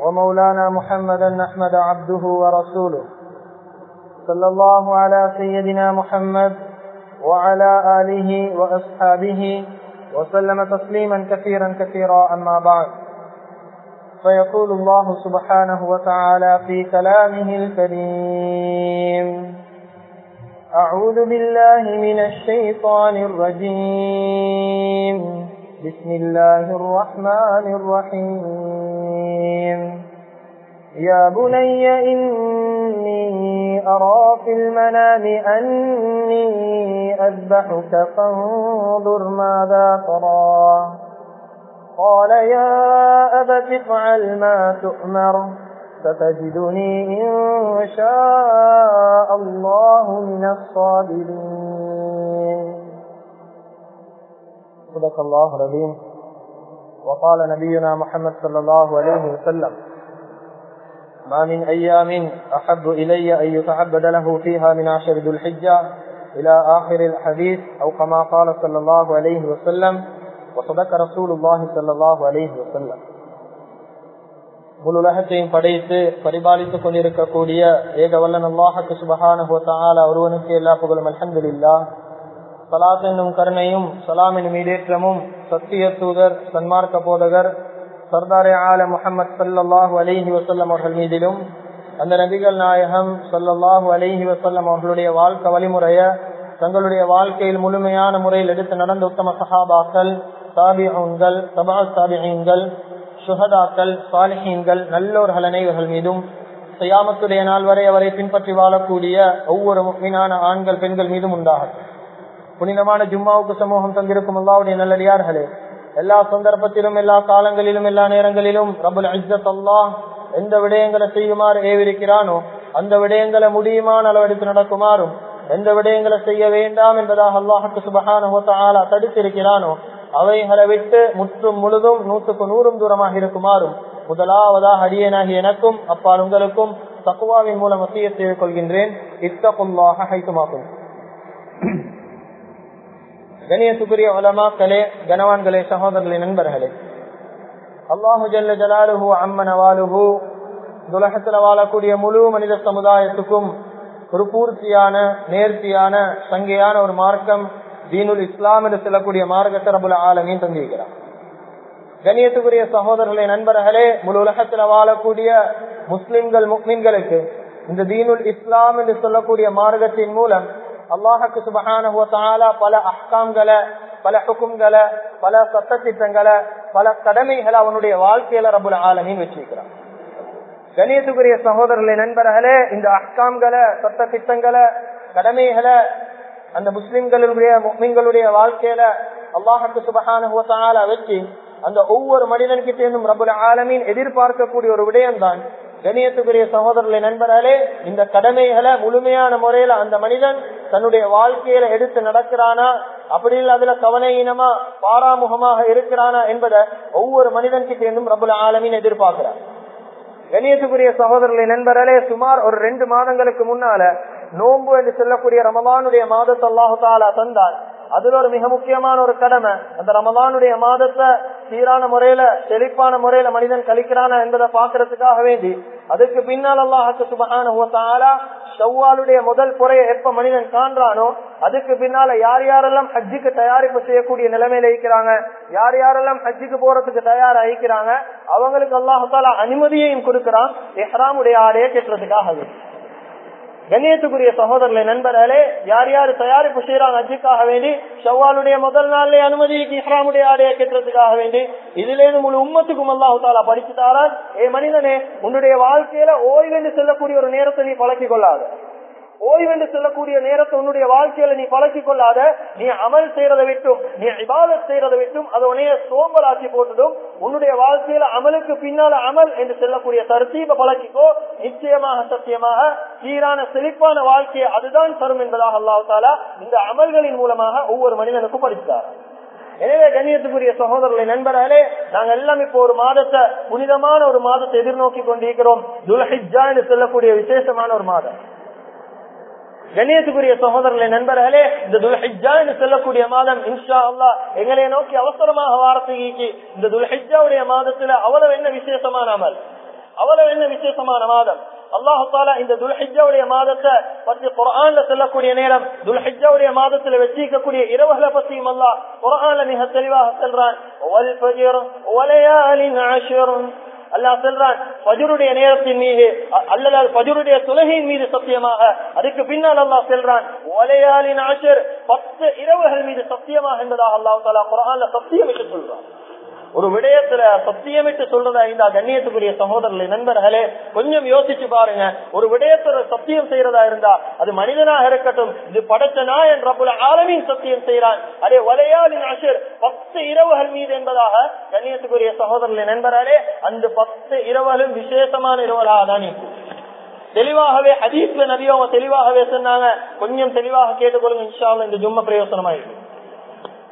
ومولانا محمدا أحمد عبده ورسوله. صلى الله على سيدنا محمد وعلى آله وأصحابه وسلم تسليما كثيرا كثيرا. أما بعد فيقول الله سبحانه وتعالى في كلامه الكريم أعوذ بالله من الشيطان الرجيم. بسم الله الرحمن الرحيم. يا بني إني أرى في المنام أني أذبحك فانظر ماذا ترى. قال يا أبت افعل ما تؤمر ستجدني إن شاء الله من الصابرين. صدق الله العظيم. وقال نبينا محمد صلى الله عليه وسلم ما من أيام أحب إلي أن يتعبد له فيها من عشر ذو الحجة إلى آخر الحديث أو كما قال صلى الله عليه وسلم وصدق رسول الله صلى الله عليه وسلم முழு உலகத்தையும் படைத்து பரிபாலித்துக் கொண்டிருக்கக்கூடிய ஏக வல்லன் அல்லாஹுக்கு சுபகான ஒருவனுக்கு எல்லா புகழும் அலமதுல்லா சலாத் என்னும் கருணையும் சலாமின் ஈடேற்றமும் சத்திய தூதர் சன்மார்க்க போதகர் சர்தாரே ஆல முகமது சல்லாஹூ அலிஹி வசல்லம் அவர்கள் மீதிலும் அந்த நபிகள் நாயகம் சல்லாஹூ அலிஹி வசல்லம் அவர்களுடைய வாழ்க்கை வழிமுறைய தங்களுடைய வாழ்க்கையில் முழுமையான முறையில் எடுத்து நடந்த உத்தம சஹாபாக்கள் தாபிகள் சபா தாபிகள் சுகதாக்கள் சாலிஹீன்கள் நல்லோர்கள் அனைவர்கள் மீதும் செய்யாமத்துடைய நாள் வரை அவரை பின்பற்றி வாழக்கூடிய ஒவ்வொரு முக்மீனான ஆண்கள் பெண்கள் மீதும் உண்டாகும் புனிதமான ஜும்மாவுக்கு சமூகம் தந்திருக்கும் அல்லாவுடைய நல்லடியார்களே எல்லா சந்தர்ப்பத்திலும் எல்லா காலங்களிலும் எல்லா நேரங்களிலும் ரபுல் அஜத் அல்லாஹ் எந்த விடயங்களை செய்யுமாறு ஏவிருக்கிறானோ அந்த விடயங்களை முடியுமான அளவெடுத்து நடக்குமாறும் எந்த விடயங்களை செய்ய வேண்டாம் என்பதாக அல்லாஹுக்கு சுபகான தடுத்திருக்கிறானோ அவைகளை விட்டு முற்றும் முழுதும் நூற்றுக்கு நூறும் தூரமாக இருக்குமாறும் முதலாவதாக அடியனாகி எனக்கும் அப்பால் உங்களுக்கும் தக்குவாவின் மூலம் மத்திய செய்து கொள்கின்றேன் இத்தகுல்லாக ஹைத்துமாகும் கணியத்துக்குரிய உலமாக்களே கனவான்களே சகோதரர்களே நண்பர்களே. அல்லாஹு ஜல்ல ஜலாலுஹு அம்மன அவாலுஹு. துலகத்தில் வாழக்கூடிய முழு மனித சமுதாயத்துக்கும் ஒரு பூர்த்தியான நேர்த்தியான சங்கையான ஒரு மார்க்கம் தீனுல் இஸ்லாம் என்று சொல்லக்கூடிய மார்க்கத்தை ரபுல் ஆலமையும் தந்திருக்கிறார். கணியத்துக்குரிய சகோதரர்களே நண்பர்களே முழு உலகத்துல வாழக்கூடிய முஸ்லிம்கள் முக்மீன்களுக்கு இந்த தீனுல் இஸ்லாம் என்று சொல்லக்கூடிய மார்க்கத்தின் மூலம் அல்லாஹுக்கு சுபகான பல அஹ்காம்களை பல ஹுக்கும்களை பல சட்டத்திட்டங்களை பல கடமைகளை அவனுடைய வாழ்க்கையில ரபுல் ஆலமின் வச்சிருக்கிறான். கணியத்துக்குரிய சகோதரர்களே நண்பர்களே இந்த அஹ்காம்களை சட்ட திட்டங்களை கடமைகளை அந்த முஸ்லிம்களுடைய முஸ்லிம்களுடைய வாழ்க்கையில அல்லாஹுக்கு சுபகான வச்சு அந்த ஒவ்வொரு மனிதன்கிட்டேனும் ரபுல் ஆலமின் எதிர்பார்க்கக்கூடிய ஒரு விடயம்தான் கணியத்துக்குரிய சகோதரர்களை நண்பர்களே இந்த கடமைகளை முழுமையான முறையில அந்த மனிதன் தன்னுடைய வாழ்க்கையில எடுத்து நடக்கிறானா? அப்படி இல்லை அதுல கவனையினமா பாராமுகமாக இருக்கிறானா என்பதை ஒவ்வொரு மனிதன் கிட்டேருந்தும் ரபுல் ஆலமின் எதிர்பார்க்கிறார். கணியத்துக்குரிய சகோதரர்களை நண்பர்களே சுமார் ஒரு ரெண்டு மாதங்களுக்கு முன்னால நோன்பு என்று சொல்லக்கூடிய ரமலானுடைய மாதத்தை அல்லாஹு தாலா தந்தார். அதுல ஒரு மிக முக்கியமான ஒரு கடமை அந்த ரமலானுடைய மாதத்தை சீரான முறையில செழிப்பான முறையில மனிதன் கழிக்கிறானா என்பதை பாக்குறதுக்காக வேண்டி அதுக்கு பின்னால் அல்லாஹுக்கு சுபகான ஷவ்வாலுடைய முதல் குறையை எப்ப மனிதன் காண்றானோ அதுக்கு பின்னால யார் யாரெல்லாம் ஹஜ்ஜுக்கு தயாரிப்பு செய்யக்கூடிய நிலைமையில இருக்கிறாங்க யார் யாரெல்லாம் ஹஜ்ஜுக்கு போறதுக்கு தயாரா இருக்கிறாங்க அவங்களுக்கு அல்லாஹால அனுமதியையும் கொடுக்கிறான் எஹ்ராமுடைய ஆடையை கெட்டுறதுக்காக கண்ணியத்துக்குரிய சகோதரர்களை நண்பர்களே யார் யார் தயாரிப்பு செய்யறாங்க அஜிக்காக வேண்டி ஷவ்வாலுடைய முதல் நாள்ல அனுமதிக்கு இஸ்லாமுடைய ஆடைய கெட்டுறதுக்காக வேண்டி இதிலேருந்து முழு உம்மத்துக்கும் அல்லாஹு தாலா படிச்சுட்டாரா ஏ மனிதனே உன்னுடைய வாழ்க்கையில ஓய்வென்று செல்லக்கூடிய ஒரு நேரத்தை நீ பழக்கிக் கொள்ளாது. ஓய்வென்று சொல்லக்கூடிய நேரத்தை உன்னுடைய வாழ்க்கையில நீ பழக்கிக் கொள்ளாத நீ அமல் செய்யறதை விட்டும் நீ இபாதத் செய்யறதை விட்டும் அதை உனைய சோம்பலாக்கி போட்டதும் உன்னுடைய வாழ்க்கையில அமலுக்கு பின்னால அமல் என்று சொல்லக்கூடிய தர்த்தீப பழக்கிக்கோ. நிச்சயமாக சத்தியமாக சீரான செழிப்பான வாழ்க்கையை அதுதான் தரும் என்பதாக அல்லாஹ் இந்த அமல்களின் மூலமாக ஒவ்வொரு மனிதனுக்கும் படித்தார். எனவே கண்ணியத்துக்குரிய சகோதரர்களை நண்பர்களே நாங்கள் எல்லாம் இப்போ ஒரு மாதத்தை புனிதமான ஒரு மாதத்தை எதிர்நோக்கி கொண்டிருக்கிறோம். துலஹிஜா என்று சொல்லக்கூடிய விசேஷமான ஒரு மாதம். கண்ணியத்துக்குரிய சகோதரர்களை நண்பர்களே இந்த துல்ஹிஜா என்று சொல்லக்கூடிய மாதம் இன்ஷா அல்லா எங்களை நோக்கி அவசரமாக வாரத்துக்கு இந்த துல்ஹிஜாவுடைய மாதத்துல அவ்வளவு என்ன விசேஷமான அமல் அவ்வளவு என்ன விசேஷமான மாதம் அல்லாஹால இந்த துல்ஹிஜாவுடைய மாதத்தை பத்தி குரான்ல சொல்லக்கூடிய நேரம் துல்ஹிஜாவுடைய மாதத்துல வச்சிருக்கக்கூடிய இரவுகளை பத்தியும் அல்லா குரான்ல மிக தெளிவாக சொல்றான் அல்லாஹ் சொல்றான் பஜருடைய நேரத்தின் மீது அல்லது பஜுருடைய தொலகையின் மீது சத்தியமாக. அதுக்கு பின்னால் அல்லாஹ் செல்றான் ஒலையாளின் பத்து இரவுகள் மீது சத்தியமாக என்பதாக அல்லாஹ் தாலா சத்தியம் என்று சொல்றான். ஒரு விடயத்துல சத்தியமிட்டு சொல்றதா இருந்தா கண்ணியத்துக்குரிய சகோதரர்களை நண்பர்களே கொஞ்சம் யோசிச்சு பாருங்க. ஒரு விடயத்துல சத்தியம் செய்யறதா இருந்தா அது மனிதனாக இருக்கட்டும் இது படைத்த நாயன் ரபுல ஆலமின் சத்தியம் செய்யறான் அதே வலையாளின் அஷர் பத்து இரவுகள் மீது என்பதாக கண்ணியத்துக்குரிய சகோதரர்களை நண்பர்களே அந்த பத்து இரவுகளும் விசேஷமான இரவலாக தான் தெளிவாகவே ஹதீஸ்ல நபியவங்க தெளிவாகவே சொன்னாங்க. கொஞ்சம் தெளிவாக கேட்டுக்கொள்ளுங்க இன்ஷால்ல இந்த ஜும்ம பிரயோசனமா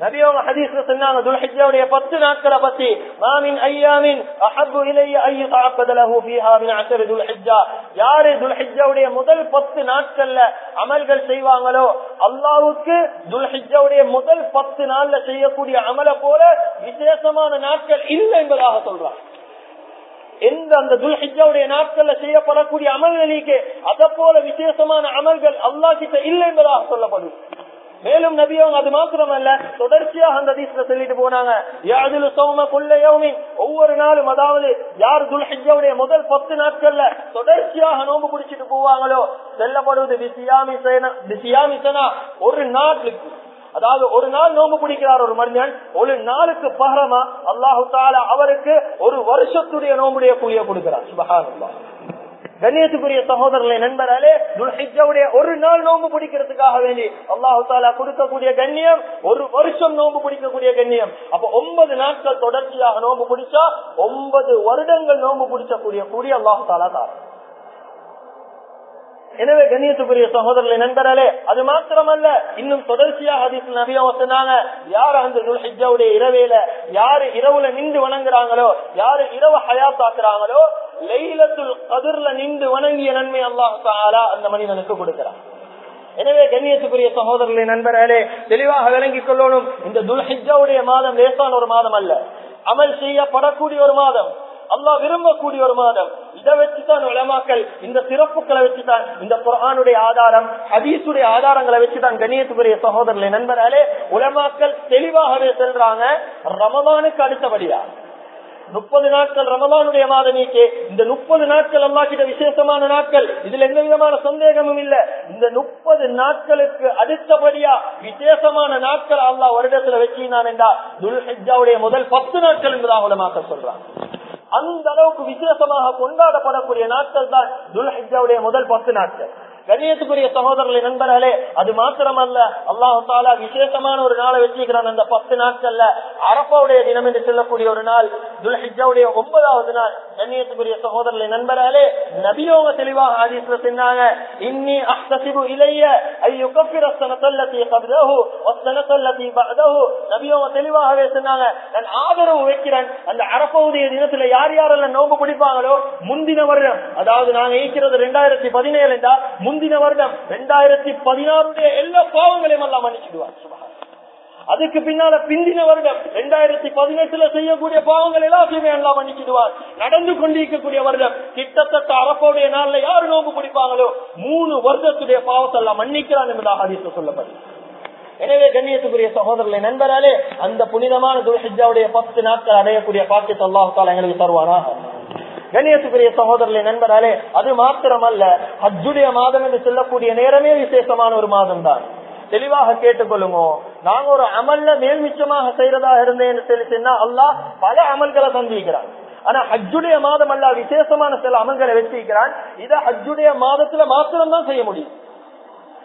இருக்கும் ஹதீஸ்ல சொன்னாங்க துல்ஹிஜ்ஜாவுடைய பத்து நாட்களை பத்தி மாமின் ஐயாமின் அஹப்பு இலைய ஐயு தாக்கதலஹு ஃபீஹா மின் அஷர் துல்ஹிஜ்ஜா. யாரு துல்ஹிஜ்ஜாவுடைய முதல் பத்து நாட்கள்ல அமல்கள் செய்வாங்களோ அல்லாஹ்வுக்கு துல்ஹிஜ்ஜாவுடைய முதல் பத்து நாள்ல செய்யக்கூடிய அமல போல விசேஷமான நாட்கள் இல்லை என்பதாக சொல்றாங்க எந்த அந்த துல்ஹிஜாவுடைய நாட்கள்ல செய்யப்படக்கூடிய அமல்களுக்கு அத போல விசேஷமான அமல்கள் அல்லா கிட்ட இல்லை என்பதாக சொல்லப்படும் மேலும் நபி அவங்க அது மாத்திரமல்ல தொடர்ச்சியாக அந்த அதிசல சொல்லிட்டு போனாங்க. யாதில் சௌம கொள்ளையோமின் ஒவ்வொரு நாளும் அதாவது யார் துல்ஹிஜாவுடைய முதல் பத்து நாட்கள்ல தொடர்ச்சியாக நோம்பு பிடிச்சிட்டு போவாங்களோ செல்லப்படுவது விசியாமிசனா ஒரு நாட்டுக்கு அதாவது ஒரு நாள் நோம்பு பிடிக்கிறார் ஒரு மனிதன் ஒரு நாளுக்கு பகரமா அல்லாஹு தாலா அவருக்கு ஒரு வருஷத்துடைய நோம்புடைய கூலிய கொடுக்கிறார் சுபகானல்லா கண்ணியத்துக்குரிய சகோதரர்களை நண்பராலே துல்ஹிஜாவுடைய ஒரு நாள் நோம்பு பிடிக்கிறதுக்காக வேண்டி அல்லாஹு தாலா கொடுக்கக்கூடிய கண்ணியம் ஒரு வருஷம் நோம்பு பிடிக்கக்கூடிய கண்ணியம். அப்ப ஒன்பது நாட்கள் தொடர்ச்சியாக நோம்பு பிடிச்சா ஒன்பது வருடங்கள் நோம்பு பிடிச்சக்கூடிய கூடிய அல்லாஹு தாலா தான். எனவே கண்ணியத்துக்குரிய சகோதரர்களை நண்பராலே அது மாத்திரமல்ல இன்னும் தொடர்ச்சியாக ஹதீஸ் நபியா சொன்னாங்க யாரு அந்த துல்ஹிஜாவுடைய இரவேல யாரு இரவுல நின்று வணங்குறாங்களோ யாரு இரவு ஹயாத்தாக்குறாங்களோ லைலத்துல் கதிர்ல நின்று வணங்கிய நன்மை அல்லாஹ் தாலா அந்த மனிதனுக்கு கொடுக்கிறான். எனவே கண்ணியத்துக்குரிய சகோதரர்களை நண்பர்களே தெளிவாக விளங்கிக் கொள்ளணும். இந்த துல்ஹிஜாவுடைய மாதம் லேசான ஒரு மாதம் அல்ல. அமல் செய்யப்படக்கூடிய ஒரு மாதம். அல்லாஹ் விரும்பக்கூடிய ஒரு மாதம். இதை வச்சுதான் உலமாக்கள் இந்த சிறப்புகளை வச்சுதான் இந்த குரானுடைய ஆதாரம் ஹதீசுடைய ஆதாரங்களை வச்சுதான் கண்ணியத்துக்குரிய சகோதரர்களை நண்பராலே உலமாக்கள் தெளிவாகவே செல்றாங்க ரமதானுக்கு அடுத்தபடியா. முப்பது நாட்கள் ரமதானுடைய மாதமீக்கு இந்த முப்பது நாட்கள் அல்லா கிட்ட விசேஷமான நாட்கள். இதுல எந்த விதமான சந்தேகமும் இல்ல. இந்த முப்பது நாட்களுக்கு அடுத்தபடியா விசேஷமான நாட்கள் அல்லா வருடத்துல வச்சிருந்தான் என்றா துல்ஹிஜாவுடைய முதல் பத்து நாட்கள் என்பதாக உலமாக்கள் சொல்றான் அந்த அளவுக்கு விசேஷமாக கொண்டாடப்படக்கூடிய நாட்கள் தான் துல்ஹிஜாவுடைய முதல் பத்து நாட்கள். கணியத்துக்குரிய சகோதரர்களை நண்பர்களே அது மாத்திரமல்ல. அல்லாஹு தாலா விசேஷமான ஒரு நாளை வச்சிருக்கிறான். அந்த பத்து நாட்கள்ல அரப்பாவுடைய தினம் என்று சொல்லக்கூடிய ஒரு நாள் துல்ஹிஜாவுடைய ஒன்பதாவது நாள். கண்ணியத்துக்குரிய சகோதரர்களை நண்பர்களே நபியோக தெளிவாக ஆதீஸ்ல சொன்னாங்க இன்னி அஹ்தசிபு இலைய ஐயோ கப்பிர சனத்தல்லத்தி கப்தஹு வஸ்தனத்தல்லத்தி பஅதஹு. நபியோக தெளிவாகவே சொன்னாங்க நான் ஆதரவு வைக்கிறேன். அந்த அரப்பாவுடைய தினத்துல யார் யாரெல்லாம் நோம்பு பிடிப்பாங்களோ முந்தின வருடம் அதாவது நாங்க ஈக்கிறது ரெண்டாயிரத்தி பதினேழு முந்தின வருடம் இரண்டாயிரத்தி பதினாறுடைய எல்லா பாவங்களையும் எல்லாம் மன்னிச்சிடுவார் அதுக்கு பின்னால பிந்தின வருடம் ரெண்டாயிரத்தி பதினெட்டுல செய்யக்கூடிய பாவங்கள் எல்லாத்தையுமே எல்லாம் மன்னிச்சிடுவார் நடந்து கொண்டிருக்கக்கூடிய வருடம் கிட்டத்தட்ட அரப்போடைய நாள்ல யாரு நோம்பு பிடிப்பாங்களோ மூணு வருடத்துடைய பாவத்தை எல்லாம் மன்னிக்கிறான் என்பதாக அதிர்ஷ்ட சொல்லப்படுது எனவே கண்ணியத்துக்குரிய சகோதரர்களை நண்பராலே அந்த புனிதமான துல்ஹிஜாவுடைய பத்து நாட்கள் அடையக்கூடிய பாக்கியத்தை அல்லாஹால எங்களுக்கு தருவானா கணியத்துக்குரிய சகோதரர்களை நண்பராலே அது மாத்திரமல்ல. ஹஜ்ஜுடைய மாதம் என்று சொல்லக்கூடிய நேரமே விசேஷமான ஒரு மாதம் தான் தெளிவாக கேட்டுக்கொள்ளுங்க. நாங்க ஒரு அமல்ல மேல் மிச்சமாக செய்யறதா இருந்தேன்னு சொல்லி சொன்னா அல்லாஹ் பல அமல்களை சந்திக்கிறான் ஆனா ஹஜ்ஜுடைய மாதம் அல்ல விசேஷமான சில அமல்களை வச்சிருக்கிறான். இதை ஹஜ்ஜுடைய மாதத்துல மாத்திரம் தான் செய்ய முடியும்.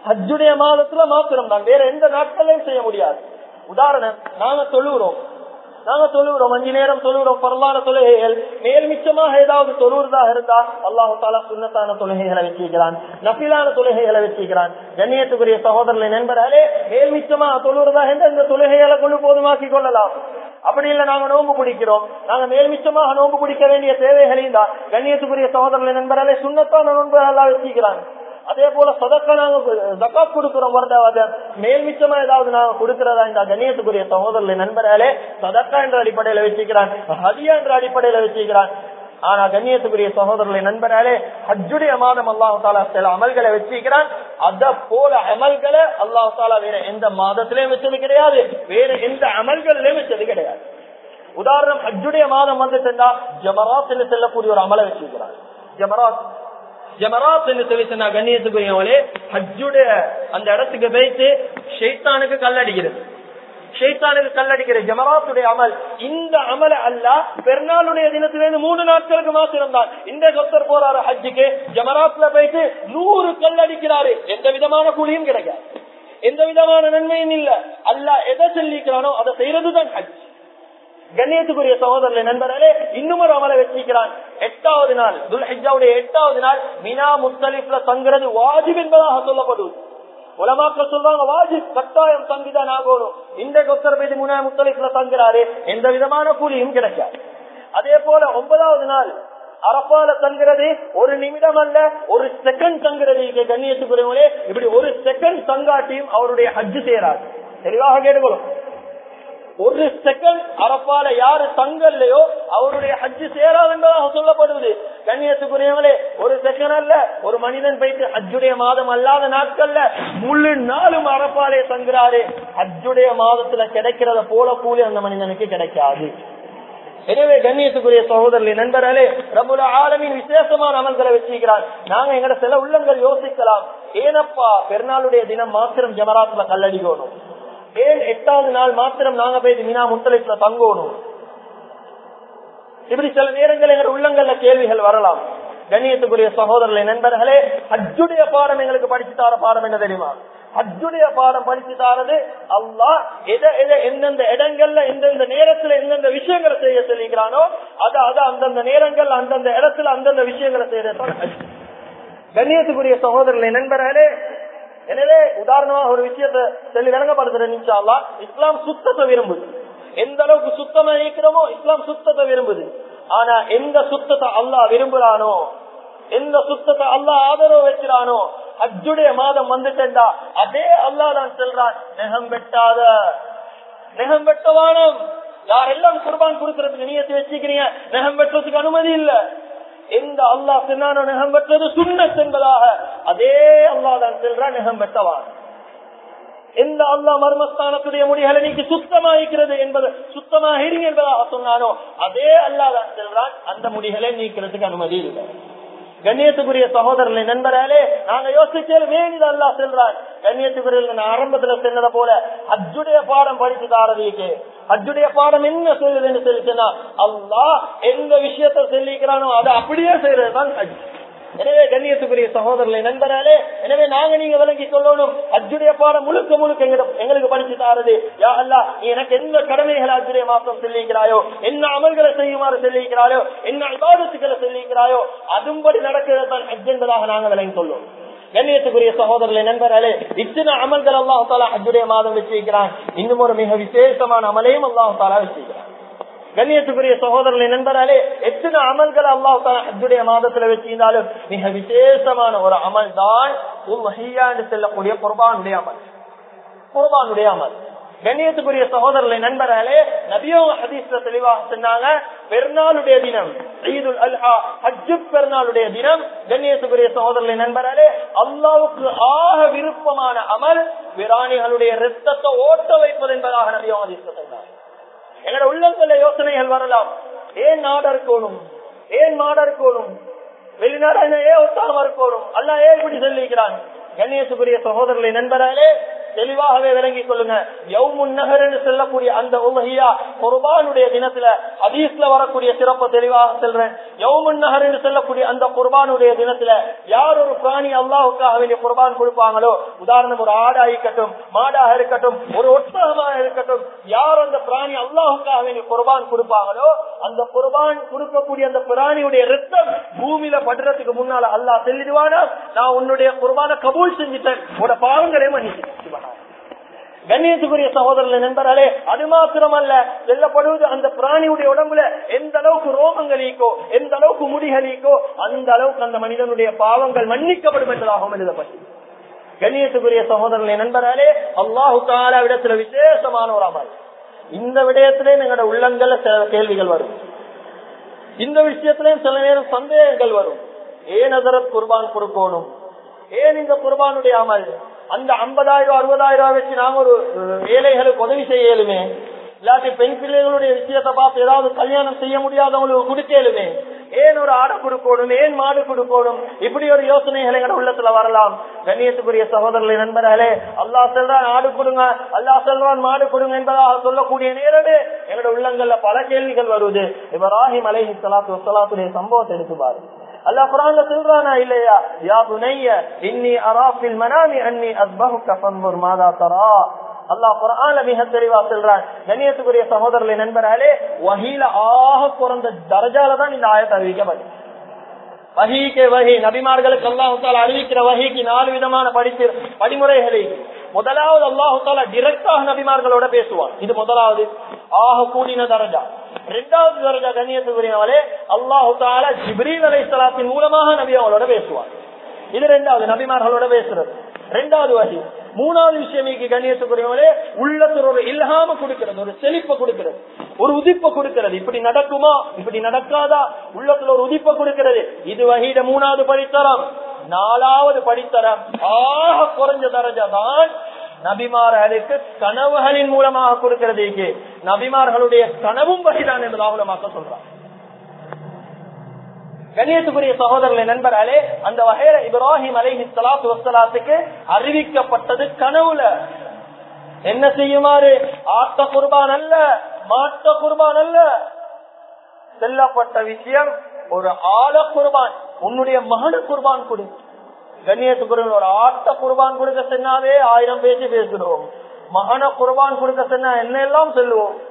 ஹஜ்ஜுடைய மாதத்துல மாத்திரம் தான் வேற எந்த நாட்களையும் செய்ய முடியாது. உதாரணம் நாங்க சொல்லுகிறோம் நாங்க தொழுகிறோம் அஞ்சு நேரம் தொழுகிறோம் பரவான தொழுகைகள் மேல் மிச்சமாக ஏதாவது தொழுகிறதாக இருந்தா அல்லாஹு தாலா சுண்ணத்தான தொழுகைகளை வச்சிருக்கிறான் நபிலான தொழுகைகளை வச்சிருக்கிறான். கண்ணியத்துக்குரிய சகோதரர்களை நண்பர்களே மேல் மிச்சமாக தொழுகிறதாக இருந்தா இந்த தொழுகைகளை கொண்டு போதுமாக்கி கொள்ளலாம். அப்படி இல்ல நாங்க நோன்பு பிடிக்கிறோம். நாங்க மேல் மிச்சமாக நோன்பு பிடிக்க வேண்டிய தேவைகளையும் தான் கண்ணியத்துக்குரிய சகோதரர்களை நண்பர்களே சுண்ணத்தான நோன்புகள் வச்சிருக்கிறான். அதே போல சதக்க நாங்க ஜக்காத் கொடுக்கிறோம் மேல் மிச்சமா ஏதாவது நாங்க கொடுக்கிறதா இந்த கண்ணியத்துக்குரிய சகோதரர் நண்பராலே சதக்கா என்ற அடிப்படையில வச்சுக்கிறான் ஹதியா என்ற அடிப்படையில வச்சுக்கிறான் ஆனா கண்ணியத்துக்குரிய சகோதரர்களை நண்பராலே ஹஜ்ஜுடைய மாதம் அல்லாஹு தாலா சில அமல்களை வச்சிருக்கிறான். அத போல அமல்களை அல்லாஹு தாலா வேற எந்த மாதத்திலயும் வச்சது கிடையாது. வேற எந்த அமல்களிலும் வச்சது கிடையாது. உதாரணம் ஹஜ்ஜுடைய மாதம் வந்துட்டு ஜமராத் என்று செல்லக்கூடிய ஒரு அமலை வச்சிருக்கிறான் ஜமராத் ஜமராத் என்று சொல்லி சொன்னா கண்ணியத்துக்குரியவங்களே ஹஜ்ஜுடைய அந்த இடத்துக்கு போயிட்டு ஷெய்தானுக்கு கல்லடிக்கிறது. ஷெய்தானுக்கு கல்லடிக்கிற ஜமராத்துடைய அமல் இந்த அமல அல்ல பெருநாளுடைய தினத்திலிருந்து மூணு நாட்களுக்கு மாத்திரம் தான் இந்த சொத்தர் போறாரு ஹஜ்ஜுக்கு ஜமராத்ல போயிட்டு நூறு கல் அடிக்கிறாரு எந்த விதமான கூலியும் கிடைக்காது எந்த விதமான நன்மையும் இல்ல. அல்ல எதை சொல்லிக்கிறானோ அதை செய்யறதுதான் ஹஜ். கண்ணியத்துக்குரிய சகோதரர்களை நண்பர்களே இன்னும் ஒரு அமலை வச்சிருக்கிறான் எட்டாவது நாள் துல்ஹிஜாவுடைய எட்டாவது நாள் மினா முத்தலிப்ல தங்குறது வாஜிப் என்பதாக சொல்லப்படும். உலமாக்கள் சொல்றாங்க வாஜிப் கட்டாயம் தங்கிதான் ஆகணும். இந்த கொத்தர் பேதி முனா முத்தலிப்ல தங்குறாரு எந்த விதமான கூலியும் கிடைக்காது. அதே போல ஒன்பதாவது நாள் அரப்பால தங்குறது ஒரு நிமிடம் அல்ல ஒரு செகண்ட் தங்குறது. கண்ணியத்துக்குரியவங்களே இப்படி ஒரு செகண்ட் தங்காட்டியும் அவருடைய ஹஜ்ஜு செய்யறாரு தெளிவாக கேட்டுக்கொள்ளும். ஒரு செகண்ட் அரப்பால யாரு தங்கல்லையோ அவருடைய ஹஜ்ஜு சேராது சொல்லப்படுவது. கண்ணியத்துக்குரியவங்களே ஒரு செகண்ட் அல்ல ஒரு மனிதன் போயிட்டு ஹஜ்ஜுடைய மாதம் அல்லாத நாட்கள்ல முழு நாளும் அரப்பாலே தங்குறாரு. ஹஜ்ஜுடைய மாதத்துல கிடைக்கிறத போல கூலி அந்த மனிதனுக்கு கிடைக்காது. எனவே கண்ணியத்துக்குரிய சகோதரர்களே நண்பர்களே ரபுல ஆலமின் விசேஷமான அமல்களை வச்சிருக்கிறார் நாங்க எங்கட சில உள்ளங்கள் யோசிக்கலாம். ஏனப்பா பெருநாளுடைய தினம் மாத்திரம் ஜமராத்துல கல்லடிக்கணும் ஏழு எட்டாவது நாள் மாத்திரம் நாங்க போய் மீனா முத்தலைப்புல தங்கணும். இப்படி சில நேரங்கள் எங்க உள்ளங்கள்ல கேள்விகள் வரலாம். கண்ணியத்துக்குரிய சகோதரர்களை நண்பர்களே அஜுடைய பாடம் எங்களுக்கு படிச்சு தார பாடம் என்ன தெரியுமா? அஜுடைய பாடம் படிச்சு தாரது அல்லா எதை எதை எந்தெந்த இடங்கள்ல எந்தெந்த நேரத்துல எந்தெந்த விஷயங்களை செய்ய சொல்லிக்கிறானோ அது அது அந்தந்த நேரங்கள் அந்தந்த இடத்துல அந்தந்த விஷயங்களை செய்யறது கண்ணியத்துக்குரிய சகோதரர்களை நண்பர்களே எனவே உதாரணமாக ஒரு விஷயத்தை சொல்லி விளங்கப்படுத்துறேன் நிச்சயம் இஸ்லாம் சுத்தத்தை விரும்புது. எந்த அளவுக்கு சுத்தமா இருக்கிறோமோ இஸ்லாம் சுத்தத்தை விரும்புது. ஆனா எந்த சுத்தத்தை அல்லா விரும்புறானோ எந்த சுத்தத்தை அல்லா ஆதரவு வைக்கிறானோ அஜுடைய மாதம் வந்துட்டா அதே அல்லா தான் சொல்றான் நெகம் வெட்டாத நெகம் வெட்டவானம் யாரெல்லாம் குர்பான் கொடுக்கறதுக்கு நீயத்தை வச்சுக்கிறீங்க நெகம் வெட்டுறதுக்கு அனுமதி இல்லை. எந்த அல்லா சொன்னானோ நெகம் பெற்றது சுண்ணத் என்பதாக. அதே அல்லா தான் செல்றான் நெகம் எந்த அல்லா மர்மஸ்தானத்துடைய முடிகளை நீக்கி சுத்தமாகிறது என்பது சுத்தமாக இருங்க என்பதாக சொன்னானோ அதே அல்லாதான் செல்றான் அந்த முடிகளை நீக்கிறதுக்கு அனுமதி இல்லை. கண்ணியத்துக்குரிய சகோதரர்களை நண்பராலே நாங்க யோசிச்சாலும் ஏன் இது அல்லா செல்றான். கண்ணியத்துக்குரிய நான் ஆரம்பத்துல சொன்னதை போல அஜுடைய பாடம் படித்து தாரதிக்கு. அஜுடைய பாடம் என்ன சொல்லுதுன்னு சொல்லிச்சுன்னா அல்லா எந்த விஷயத்த சொல்லிக்கிறானோ அதை அப்படியே செய்யறதுதான் ஹஜ். எனவே கண்ணியத்துக்குரிய சகோதரர்களை நண்பராலே எனவே நாங்க நீங்க விளங்கி சொல்லணும் அஜுடைய பாடம் முழுக்க முழுக்க எங்களுக்கு படிச்சு தாரது. யா அல்லா நீ எனக்கு எந்த கடமைகளை அஜுடைய மாற்றம் சொல்லிக்கிறாயோ என்ன அமல்களை செய்யுமாறு சொல்லிக்கிறாயோ என்ன விவாதத்துக்களை சொல்லிக்கிறாயோ அதும்படி நடக்கிறது தான் ஹஜ் என்பதாக நாங்க விளங்கி சொல்லுவோம் கண்ணியத்துக்குரிய சகோதரர்களை நண்பர்களே இத்தனை அமல்கள் அல்லாஹு தாலா மாதம் வச்சிருக்கிறான். இன்னும் ஒரு மிக விசேஷமான அமலையும் அல்லாஹு தாலா வச்சிருக்கிறான். கண்ணியத்துக்குரிய சகோதரர்களை நண்பராலே எத்தனை அமல்களை அல்லாஹ் ஹஜ்ஜுடைய மாதத்துல வச்சிருந்தாலும் மிக விசேஷமான ஒரு அமல் தான் என்று செல்லக்கூடிய குர்பானுடைய அமல். குர்பானுடைய அமல். கண்ணியத்துக்குரிய சகோதரர்களை நண்பர்களே நபியோ ஹதீஸ்ல தெளிவாக சொன்னாங்க பெருநாளுடைய தினம் ஈதுல் அல்ஹா ஹஜ்ஜு பெருநாளுடைய தினம். கண்ணியத்துக்குரிய சகோதரர்களை நண்பர்களே அல்லாவுக்கு ஆக விருப்பமான அமல் விராணிகளுடைய ரத்தத்தை ஓட்ட வைப்பது என்பதாக நபியோ ஹதீஸ்ல சொன்னாங்க. எங்களோட உள்ளங்கள யோசனைகள் வரலாம். ஏன் நாடா இருக்கணும்? ஏன் நாடா இருக்கணும்? வெளிநாடு ஏன் ஒத்தாம இருக்கணும்? அல்ல ஏன் இப்படி சொல்லிக்கிறான் கண்ணியத்துக்குரிய சகோதரர்களை நண்பராலே தெளிவாகவே விளங்கிக் கொள்ளுங்க. யவுமுன் நகர் சொல்லக்கூடிய அந்த உலகியா குர்பானுடைய தினத்துல ஹதீஸ்ல வரக்கூடிய சிறப்பு தெளிவாக சொல்றேன். யவுமுன் நகர் என்று சொல்லக்கூடிய அந்த குர்பானுடைய தினத்துல யார் ஒரு பிராணி அல்லாஹுக்காக வேண்டிய குர்பான் கொடுப்பாங்களோ உதாரணம் ஒரு ஆடா இருக்கட்டும் மாடாக இருக்கட்டும் ஒரு ஒட்டகமாக இருக்கட்டும் யார் அந்த பிராணி அல்லாஹுக்காக வேண்டிய குர்பான் கொடுப்பாங்களோ அந்த குர்பான் கொடுக்கக்கூடிய அந்த பிராணியுடைய ரத்தம் பூமியில படுறதுக்கு முன்னால அல்லாஹ் செல்லிடுவானா நான் உன்னுடைய குர்பான கபூல் செஞ்சுட்டேன். உன்னோட பாவங்களே மன்னிச்சு கண்ணியத்துக்குரிய சகோதரர்கள் நண்பர்களே அது மாத்திரமல்ல செல்லப்படுவது அந்த பிராணியுடைய உடம்புல எந்த அளவுக்கு ரோமங்கள் ஈக்கோ எந்த அளவுக்கு முடிகள் ஈக்கோ அந்த அளவுக்கு அந்த மனிதனுடைய பாவங்கள் மன்னிக்கப்படும் என்பதாகவும் எழுதப்பட்டது. கண்ணியத்துக்குரிய சகோதரர்களை நண்பர்களே அல்லாஹு தாலா விடத்துல விசேஷமான ஒரு அமல். இந்த விடயத்திலே எங்களோட உள்ளங்கள்ல சில கேள்விகள் வரும். இந்த விஷயத்திலேயும் சில நேரம் சந்தேகங்கள் வரும். ஏன் அதரத் குர்பான் கொடுக்கணும்? ஏன் இந்த குர்பானுடைய அமல்? அந்த ஐம்பதாயிரம் அறுபதாயிரம் வச்சு நாங்க ஒரு ஏழைகளுக்கு உதவி செய்யலுமே இல்லாட்டி பெண் பிள்ளைகளுடைய விஷயத்தை பார்த்து ஏதாவது கல்யாணம் செய்ய முடியாதவங்களுக்கு கொடுக்கலுமே ஏன் ஒரு ஆடை கொடுக்கணும் ஏன் மாடு கொடுக்கணும் இப்படி ஒரு யோசனைகள் எங்க உள்ளத்துல வரலாம். கண்ணியத்துக்குரிய சகோதரர்களை நண்பர்களே அல்லா செல்றான் ஆடு கொடுங்க அல்லா செல்றான் மாடு கொடுங்க என்பதாக சொல்லக்கூடிய நேரமே எங்களோட உள்ளங்கள்ல பல கேள்விகள் வருவது இவராஹிம் அலைஹி சலாத்து சலாத்துடைய சம்பவத்தை எடுத்து பாருங்க. அல்லாஹ் குரான்ல சொல்றானா இல்லையா? யா புனைய இன்னி அராபில் மனாமி அன்னி அத்பஹுக்க ஃபன்வர் மாதா தரா. அல்லாஹ் குரான்ல மிக தெளிவா சொல்றான். கண்ணியத்துக்குரிய சகோதரர்களை நண்பர்களே வகையில ஆக குறைந்த தரஜால தான் இந்த ஆயத்தை அறிவிக்கப்படும் வகிக்கு வகி நபிமார்களுக்கு அல்லாஹால அறிவிக்கிற வஹிக்கு நாலு விதமான படிப்பு படிமுறைகளை முதலாவது அல்லாஹால டிரெக்டாக நபிமார்களோட பேசுவார் இது முதலாவது. ஆக கூடின தரஜா. இரண்டாவது தரஜா கண்ணியத்துக்குரியவர்களே அல்லாஹு தாலா ஜிப்ரீன் அலை மூலமாக நபி அவங்களோட பேசுவார் இது ரெண்டாவது நபிமார்களோட பேசுறது. ரெண்டாவது வகை. மூணாவது விஷயம் கண்ணியத்துக்குரியவங்களே உள்ளத்தில் ஒரு இல்லாம கொடுக்கிறது ஒரு செழிப்பை கொடுக்கிறது. ஒரு உதிப்பை கொடுக்கிறது. இப்படி நடக்குமா? இப்படி நடக்காதா? உள்ளத்துல ஒரு உதிப்பை கொடுக்கிறது. இது வகையிட மூணாவது படித்தரம். நாலாவது படித்தரம். ஆக குறைஞ்ச தரஜா தான் நபிமார்களுக்கு கனவுகளின் மூலமாக கொடுக்கிறது நபிமார்களுடைய கனவும் வகைதான் என்று ராகுலமாக சொல்றான் கண்ணியத்துக்குரிய சகோதரர்களை நண்பர்களே அந்த வகையில இப்ராஹிம் அலை சலாத்து வசலாத்துக்கு அறிவிக்கப்பட்டது கனவுல. என்ன செய்யுமாறு? ஆட்ட குர்பான் அல்ல மாட்ட குர்பான் அல்ல. செல்லப்பட்ட விஷயம் ஒரு ஆழ குர்பான் உன்னுடைய மகனு குர்பான் கொடு. கண்ணியத்துக்குரிய ஒரு ஆட்ட குர்பான் கொடுக்க சொன்னாவே ஆயிரம் பேசி பேசுகிறோம் மகன குர்பான் கொடுக்க சொன்னா என்ன எல்லாம் சொல்லுவோம்?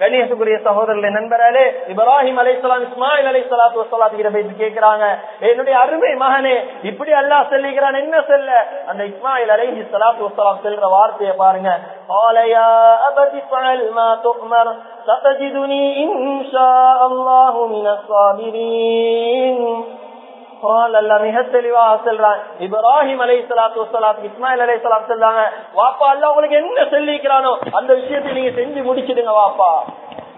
கணேசக்குரிய சகோதரர்களே நண்பராலே இப்ராஹிம் அலைசலாம் இஸ்மாயில் அலை சலாத்து வசலாத்து போயிட்டு கேட்கிறாங்க என்னுடைய அருமை மகனே இப்படி அல்லாஹ் சொல்லிக்கிறான் என்ன சொல்ல அந்த இஸ்மாயில் அலைஹி சலாத்து வசலாம் செல்ற வார்த்தையை பாருங்க ஆலயா அபதி ஃபஅல் மா துஅமர் ستجدني إن شاء الله من الصابرين மிக தெளிவாக சொல்றான் இப்ராஹிம் அலை சலாத்து வசலாத்து இஸ்மாயில் அலை சலாம் சொல்றாங்க வாப்பா அல்ல உங்களுக்கு என்ன சொல்லிக்கிறானோ அந்த விஷயத்தை நீங்க செஞ்சு முடிச்சிடுங்க வாப்பா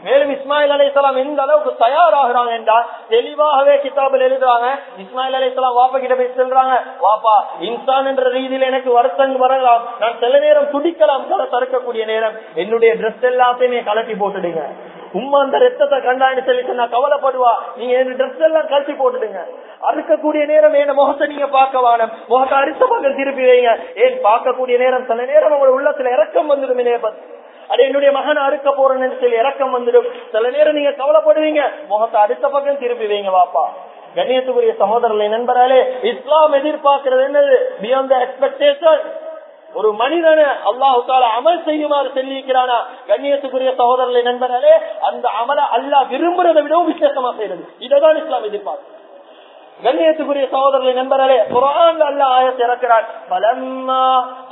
மேலும் இஸ்மாயில் அலைசலாம் எந்த அளவுக்கு தயாராகிறாங்க என்றால் தெளிவாகவே கிதாபில் எழுதுறாங்க இஸ்மாயில் அலைசலாம் வாப்பா கிட்ட போய் சொல்றாங்க வாப்பா இன்சான் என்ற ரீதியில் எனக்கு வருத்தம் வரலாம் நான் சில நேரம் துடிக்கலாம் தலை தடுக்கக்கூடிய நேரம் என்னுடைய ட்ரெஸ் எல்லாத்தையுமே கலட்டி போட்டுடுங்க உம்மா அந்த ரத்தத்தை கண்டான்னு சொல்லி சொன்னா கவலைப்படுவா. நீங்க என் ட்ரெஸ் எல்லாம் கழட்டி போட்டுடுங்க. அறுக்கக்கூடிய நேரம் என்ன முகத்தை நீங்க பார்க்க வானம் முகத்தை அரித்த பக்கம் திருப்பி வைங்க. ஏன் பார்க்கக்கூடிய நேரம்? சில நேரம் உங்களோட உள்ளத்துல இறக்கம் வந்துடும் நேபத் அது என்னுடைய மகன் அறுக்க போறேன்னு சொல்லி இறக்கம் வந்துடும். சில நேரம் நீங்க கவலைப்படுவீங்க. முகத்தை அடுத்த பக்கம் திருப்பி வைங்க வாப்பா. கண்ணியத்துக்குரிய சகோதரர்களை நண்பராலே இஸ்லாம் எதிர்பார்க்கிறது என்னது? பியாண்ட் எக்ஸ்பெக்டேஷன் ஒரு மனிதனை அல்லாஹு அமல் செய்யுமாறு சொல்லியிருக்கிறானா? கண்ணியத்துக்குரிய சகோதரர்களை நண்பர்களே அந்த அமல அல்லாஹ் விரும்புறதை விடவும் விசேஷமா செய்யறது. இதைதான் இஸ்லாம் எதிர்பார்க்கும் கண்ணியத்துக்குரிய சகோதரர்களை நண்பர்களே குரான் அல்ல ஆயத்தை இறக்கிறார். பலம்மா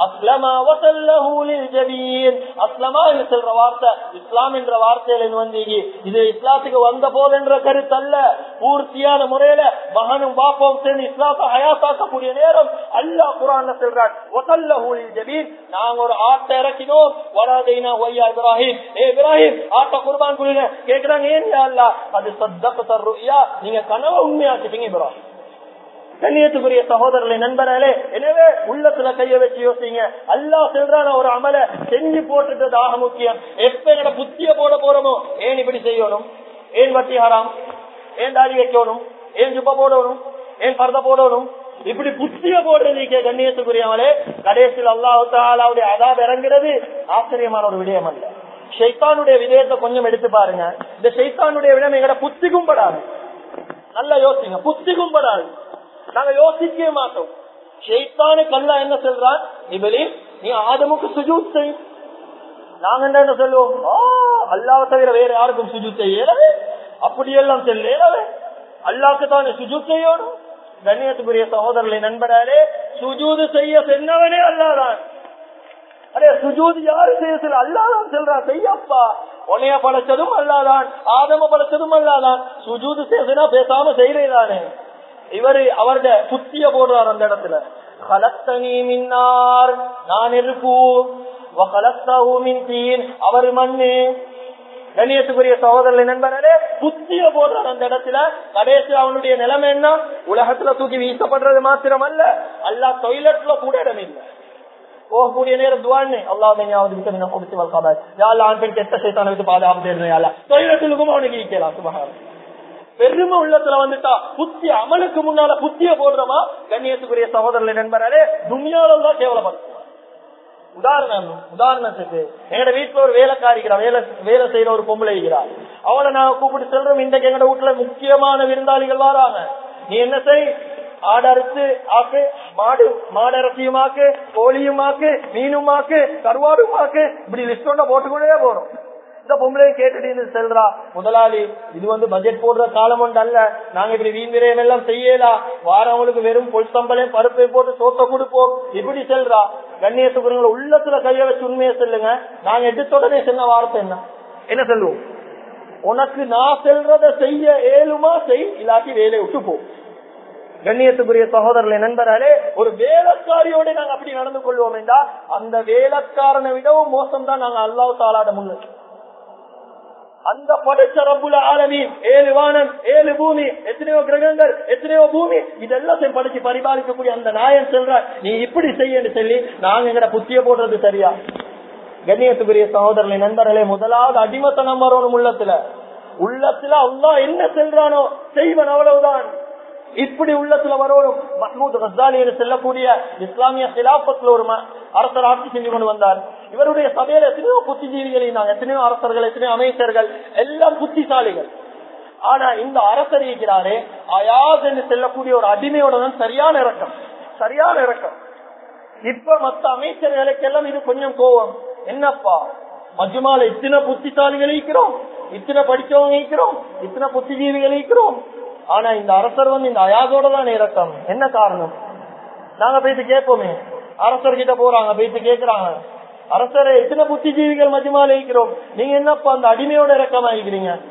அஸ்லமா வசல்லஹூலில் ஜபீன். அஸ்லமா என்று சொல்ற வார்த்தை இஸ்லாம் என்ற வார்த்தையில வந்து இது இஸ்லாத்துக்கு வந்த போது என்ற கருத்து அல்ல பூர்த்தியான முறையில மகனும் பாப்பாவும் சேர்ந்து இஸ்லாத்தை அயாசாக்கக்கூடிய நேரம் அல்லாஹ் குரான் சொல்றார். வசல்லஹூலில் ஜபீன். நாங்க ஒரு ஆட்டை இறக்கினோம். வராதைனா ஒய்யா இப்ராஹிம். ஏ இப்ராஹிம் ஆட்டை குர்பான் கொடுங்க. கேக்குறாங்க ஏன் அல்லா? அது சத்தப்ப தர்ருயா நீங்க கனவை உண்மையாக்கிட்டீங்க இப்ராஹிம். கண்ணியத்துக்குரிய சகோதரர்களை நண்பர்களே எனவே உள்ளத்துல கைய வச்சு யோசிங்க. அல்லா சொல்றான ஒரு அமல செஞ்சு போட்டுட்டது ஆக முக்கியம். எப்ப எங்கட புத்திய போட போறோமோ ஏன் இப்படி செய்யணும்? ஏன் வட்டி ஹராம்? ஏன் தாடி வைக்கணும்? ஏன் ஜுப்ப போடணும்? ஏன் பரத போடணும்? இப்படி புத்திய போடுறதுக்கே கண்ணியத்துக்குரியவளே கடைசியில் அல்லாஹு தாலாவுடைய அதாப் இறங்குறது ஆச்சரியமான ஒரு விடயம் அல்ல. ஷைத்தானுடைய விடயத்தை கொஞ்சம் எடுத்து பாருங்க. இந்த ஷைத்தானுடைய விடம் எங்கட புத்தி கும்படாது நல்லா யோசிங்க புத்தி கும்படாது நாங்க யோசிக்கவே மாட்டோம். ஷைத்தானுக்கு கல்லா என்ன சொல்றான்? இவளே நீ ஆதமுக்கு சுஜூத் செய். நாங்க என்ன சொல்லுவோம்? அல்லாவை தவிர வேற யாருக்கும் சுஜூத் செய்யலவே அப்படியெல்லாம் செல்லவே அல்லாக்கு தானே சுஜூத் செய்யணும் கண்ணியத்துக்குரிய சகோதரர்களை நண்பராலே சுஜூது செய்ய சென்னவனே அல்லாதான். அரே சுஜூது யாரு செய்ய சொல்ல? அல்லாதான் செல்றான் செய்யப்பா. உனைய படைச்சதும் அல்லாதான். ஆதம படைச்சதும் அல்லாதான். சுஜூது செய்யனா பேசாம செய்யறேதானே. இவரு அவருடைய புத்திய போடுறார் அந்த இடத்துல. மின்னார் நான் நெருப்பு அவர் மண்ணு. கண்ணியத்துக்குரிய சகோதரர்கள் நண்பர்களே புத்திய போடுறார் அந்த இடத்துல. கடைசி அவனுடைய நிலைமை என்ன? உலகத்துல தூக்கி வீசப்படுறது மாத்திரம் அல்ல அல்லா டொய்லெட்ல கூட இடம் இல்லை போகக்கூடிய நேரம் துவான்னு அல்லாவது கொடுத்து வளர்க்காத யாழ் ஆண் பெண் கெட்ட சேத்தான விட்டு பாதுகாப்பு தேடுறேன் டொய்லெட்டுக்கும் அவனுக்கு ஈக்கலாம் சுபகாரம் பெருமை உள்ளத்துல வந்துட்டா. புத்தி அமலுக்கு முன்னால புத்திய போடுறோமா? கண்ணியத்துக்குரிய சகோதரர்கள் நண்பராலே துணியால தான் கேவலப்படுத்தும் உதாரணம் உதாரணத்துக்கு எங்கட வீட்டுல ஒரு வேலைக்காரிக்கிறா வேலை வேலை செய்யற ஒரு பொம்பளை இருக்கிறா. அவளை நான் கூப்பிட்டு செல்றோம் இன்றைக்கு எங்கட வீட்டுல முக்கியமான விருந்தாளிகள் வராங்க. நீ என்ன செய்? ஆடறுத்து ஆக்கு மாடு மாடரசியுமாக்கு கோழியுமாக்கு மீனுமாக்கு கருவாடுமாக்கு இப்படி லிஸ்ட் ஒண்ண போட்டுக்கொண்டே போறோம். இந்த பொம்பளையும் கேட்டுட்டு செல்றா. முதலாளி இது வந்து பட்ஜெட் போடுற காலம் ஒன்று அல்ல. நாங்க இப்படி வீண் விரயம் எல்லாம் செய்யலாம் வாரவங்களுக்கு வெறும் பொல்சம்பளையும் பருப்பை போட்டு சோத்த கொடுப்போம் இப்படி செல்றா. கண்ணியத்துக்குறவங்களை உள்ளத்துல கைய வச்சு உண்மையை சொல்லுங்க. நாங்க எடுத்தோடனே சொன்ன வார்த்தை என்ன? என்ன சொல்லுவோம்? உனக்கு நான் செல்றத செய்ய ஏழுமா? செய். இல்லாட்டி வேலையை விட்டு போ. கண்ணியத்துக்குரிய சகோதரர்களை நண்பராலே ஒரு வேலைக்காரியோட நாங்க அப்படி நடந்து கொள்வோம் என்றா அந்த வேலைக்காரனை விடவும் மோசம் தான் நாங்க அல்லாஹ் தாலாட முன்னு அந்த படைச்ச ரப்புல ஆலமீன். ஏழு வானம் ஏழு பூமி எத்தனையோ கிரகங்கள் எத்தனையோ பூமி. இதெல்லாம் படைச்சு பரிபாலிக்கக்கூடிய அந்த நாயன் சொல்ற நீ இப்படி செய்யன்னு சொல்லி நாங்க எங்கட புத்திய போடுறது சரியா? கண்ணியத்துக்குரிய சகோதரர்களை நண்பர்களே முதலாவது அடிமத்தனம் வரணும் உள்ளத்துல. உள்ளத்துல அல்லா என்ன செல்றானோ செய்வன் அவ்வளவுதான். இப்படி உள்ளத்துல வரணும் மஹமூத் ரசாலி செல்லக்கூடிய இஸ்லாமிய சிலாபத்துல ஒரு அரசர் ஆட்சி செஞ்சு கொண்டு வந்தார். இவருடைய சபையில எத்தனையோ புத்திஜீவிகள் இருந்தாங்க எத்தனையோ அரசர்கள் எத்தனையோ அமைச்சர்கள் எல்லாம் புத்திசாலிகள். ஆனா இந்த அரசர் இருக்கிறாரே அயாஸ் என்று செல்லக்கூடிய ஒரு அடிமையோட தான் சரியான இறக்கம் சரியான இறக்கம். இப்ப மத்த அமைச்சர்களுக்கெல்லாம் இது கொஞ்சம் கோபம். என்னப்பா? மஜ்மால இத்தனை புத்திசாலிகள் இருக்கிறோம் இத்தனை படிச்சவங்க இருக்கிறோம் இத்தனை புத்திஜீவிகள் இருக்கிறோம். ஆனா இந்த அரசர் வந்து இந்த அயாதோட தான் இறக்கம் என்ன காரணம்? நாங்க போயிட்டு கேட்போமே. அரசர் கிட்ட போறாங்க போயிட்டு கேக்குறாங்க. அரசரை எத்தனை புத்திஜீவிகள் மஜ்மால இருக்கிறோம். நீங்க என்னப்பா அந்த அடிமையோட இறக்கமாகிறீங்க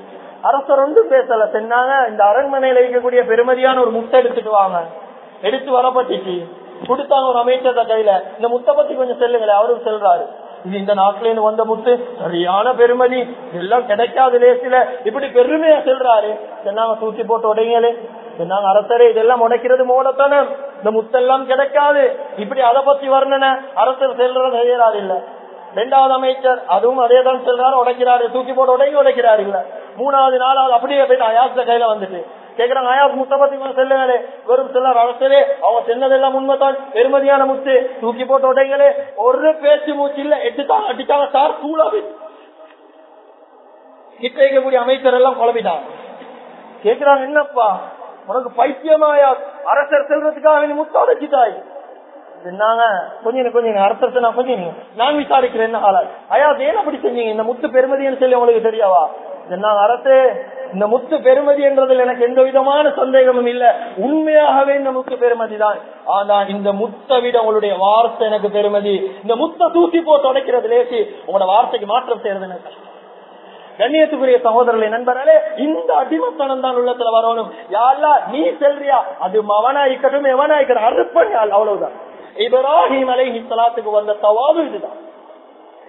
அரசர் வந்து பேசல. சென்னாங்க இந்த அரண்மனையில இருக்கக்கூடிய பெருமதியான ஒரு முட்டை எடுத்துட்டு வாங்க. எடுத்து வரப்பட்டுச்சு கொடுத்தாங்க ஒரு அமைச்சர் கையில. இந்த முட்டை பத்தி கொஞ்சம் செல்லுங்களேன். அவரும் செல்றாரு. இது இந்த நாட்டுல இருந்து வந்த முத்து சரியான பெருமதி. இதெல்லாம் கிடைக்காத லேசில. இப்படி பெருமையா செல்றாரு. சொன்னாங்க தூக்கி போட்டு உடைங்களே. சொன்னாங்க அரசரே இதெல்லாம் உடைக்கிறது மூடத்தனம் இந்த முத்தெல்லாம் கிடைக்காது. இப்படி அதை பத்தி வர்ணனை அரசர் செல்றது செய்யறாரு இல்ல. ரெண்டாவது அமைச்சர் அதுவும் அதே தான் செல்றாரு உடைக்கிறாரு. தூக்கி போட்டு உடைங்க உடைக்கிறாரு இல்ல. மூணாவது நாலாவது அப்படியே போயிட்டு அயாச கையில வந்துட்டு கேக்குறாங்க ஆயா முத்த பத்தி செல்லுங்களே வெறும் செல்லார் அரசரே அவங்க சென்னதெல்லாம் உண்மைதான். பெருமதியான முத்து. தூக்கி போட்டு உடைங்களே ஒரு பேச்சு மூச்சு இல்ல. எடுத்தான் அடிச்சாங்க. சார் தூளாவே கிட்ட இருக்கக்கூடிய அமைச்சர் எல்லாம் குழப்பிட்டாங்க கேக்குறாங்க என்னப்பா? உனக்கு பைத்தியமாயா அரசர் செல்றதுக்காக நீ முத்த உடைச்சிட்டாய் என்னங்க? கொஞ்சம் கொஞ்சம் அரசர் நான் கொஞ்சம் நான் விசாரிக்கிறேன் என்ன ஆளா ஐயா ஏன் அப்படி செஞ்சீங்க? இந்த முத்து பெருமதின்னு சொல்லி உங்களுக்கு தெரியாவா? என்ன அரசு இந்த முத்து பெருமதி என்றதில் எனக்கு எந்த விதமான சந்தேகமும் இல்ல. உண்மையாகவே இந்த முத்து பெருமதி தான். ஆனா இந்த முத்தை விட உங்களுடைய வார்த்தை எனக்கு பெருமதி. இந்த முத்தை தூக்கி போ தொடக்கிறது லேசி. உங்களோட வார்த்தைக்கு மாற்றம் செய்யறது எனக்கு கண்ணியத்துக்குரிய சகோதரர்களை நண்பர்களே இந்த அடிமத்தனம் தான் உள்ளத்துல வரணும். யாரா நீ செல்றியா? அது மவனாய்க்கட்டும் எவனாய்க்கட்டும். அறுப்பன் அவ்வளவுதான். இப்ராஹிம் அலை சலாத்துக்கு வந்த தவாது இதுதான்.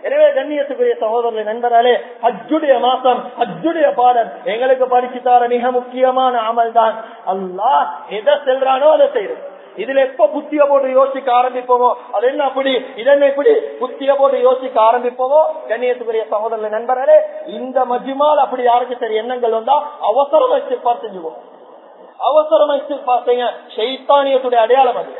எனவே கண்ணியத்துக்குரிய சகோதரர்கள் நண்பராலே அஜுடைய மாசம் அஜுடைய பாடல் எங்களுக்கு படிச்சு தர மிக முக்கியமான அமல் தான் அல்லாஹ் எதை செல்றானோ அதை செய்யறது இதுல எப்ப புத்திய போட்டு யோசிக்க ஆரம்பிப்போமோ அது என்ன அப்படி இதென்ன இப்படி புத்திய போட்டு யோசிக்க ஆரம்பிப்போமோ? கண்ணியத்துக்குரிய சகோதரர்களை நண்பர்களே இந்த மஜிமால் அப்படி யாருக்கு சரி எண்ணங்கள் வந்தா அவசரம் வச்சு அவசரம் வைச்சு பார்த்தீங்க சைத்தானியத்துடைய அடையாளம் அது.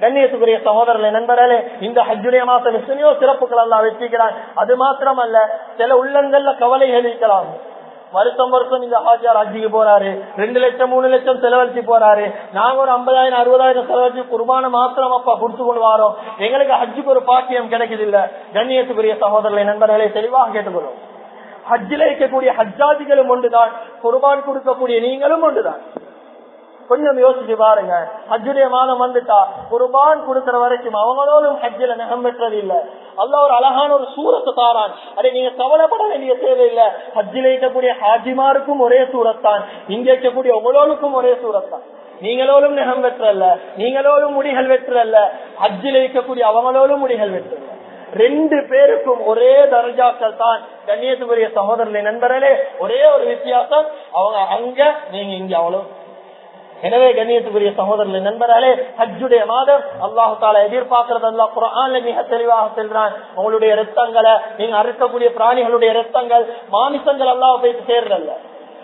கண்ணியத்துக்குரிய சகோதரர்களே நண்பர்களே இந்த ஹஜ்ஜுடைய மாசம் எத்தனையோ சிறப்புகள் எல்லாம் வச்சிருக்கிறான் அது மாத்திரமல்ல சில உள்ளங்கள்ல கவலைகள் இருக்கலாம். வருஷம் வருஷம் இந்த ஹாஜியார் ஹஜ்ஜிக்கு போறாரு. ரெண்டு லட்சம் மூணு லட்சம் செலவழிச்சு போறாரு. நாங்க ஒரு ஐம்பதாயிரம் அறுபதாயிரம் செலவழிச்சு குர்பான மாத்திரம் அப்பா குடுத்து கொண்டு வரோம். எங்களுக்கு ஹஜ்ஜுக்கு ஒரு பாக்கியம் கிடைக்குது இல்ல கண்ணியத்துக்குரிய சகோதரர்களை நண்பர்களை தெளிவாக கேட்டுக்கொள்ளும் ஹஜ்ஜில இருக்கக்கூடிய ஹஜ்ஜாதிகளும் ஒன்றுதான். குர்பான் கொடுக்கக்கூடிய நீங்களும் ஒன்றுதான். கொஞ்சம் யோசிச்சு பாருங்க. ஹஜ்ஜுடைய மாதம் வந்துட்டா குர்பான் கொடுக்கிற வரைக்கும் அவங்களோடும் ஹஜ்ஜில நகம் பெற்றது இல்ல. அல்ல ஒரு அழகான ஒரு சூரத்தை தாரான். அதை நீங்க கவலைப்பட வேண்டிய தேவையில்லை. ஹஜ்ஜில இருக்கக்கூடிய ஹாஜிமாருக்கும் ஒரே சூரத்தான். இங்க இருக்கக்கூடிய உங்களோனுக்கும் ஒரே சூரத்தான். நீங்களோடும் நகம் வெற்றல்ல நீங்களோடும் முடிகள் வெற்றல்ல ஹஜ்ஜில் இருக்கக்கூடிய அவங்களோடும் முடிகள் வெற்றல்ல ரெண்டு பேருக்கும் ஒரே தர்ஜாக்கள் தான் கண்ணியத்துக்குரிய சகோதரர்களை நண்பர்களே. ஒரே ஒரு வித்தியாசம். அவங்க அங்க நீங்க இங்க. அவ்வளவு. எனவே கண்ணியத்துக்குரிய சகோதரர்களை நண்பர்களே ஹஜ்ஜுடைய மாதம் அல்லாஹு தாலா எதிர்பார்க்கறது. அல்லா குரான்ல மிக தெளிவாக செல்றான் உங்களுடைய ரத்தங்களை நீங்க அறுக்கக்கூடிய பிராணிகளுடைய ரத்தங்கள் மாமிசங்கள் அல்லாஹ் போயிட்டு சேர்றல்ல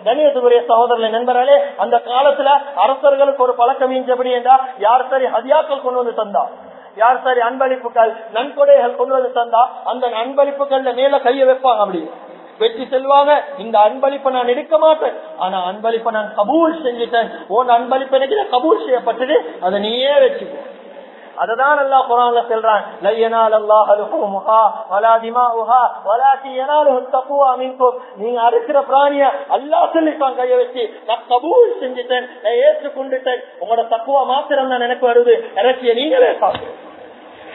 கணியத்துக்குரிய சகோதரர்களை நண்பர்களே அந்த காலத்துல அரசர்களுக்கு ஒரு பழக்கம் இஞ்சபடி என்றா யார் சரி ஹதியாக்கள் கொண்டு வந்து தந்தா? யார் சரி அன்பளிப்புகள் நன்கொடைகள் கொண்டு வந்து தந்தா? அந்த அன்பளிப்புகள்ல மேல கைய வைப்பாங்க அப்படி. வெற்றி செல்வாங்க. இந்த அன்பளிப்பை நான் எடுக்க மாட்டேன். ஆனா அன்பளிப்பை நான் கபூல் செஞ்சுட்டேன். உன் அன்பளிப்பு எனக்கு கபூல் செய்யப்பட்டது. அதை நீயே வச்சுக்கோ அததான் அல்லா குரான்ல சொல்றான். லையனால் அல்லாஹ் அலுஹுமுஹா வலா திமாஉஹா வலாக்கி யனாலுஹு தக்வா மின்கும். நீங்க அறுக்கிற பிராணிய அல்லாஹ் சொல்லிட்டான் கைய வச்சு. நான் கபூல் செஞ்சுட்டேன். நான் ஏற்றுக்கொண்டுட்டேன். உங்களோட தக்குவா மாத்திரம் தான் எனக்கு வருது. இறச்சிய நீங்களே சாப்பிடுங்க.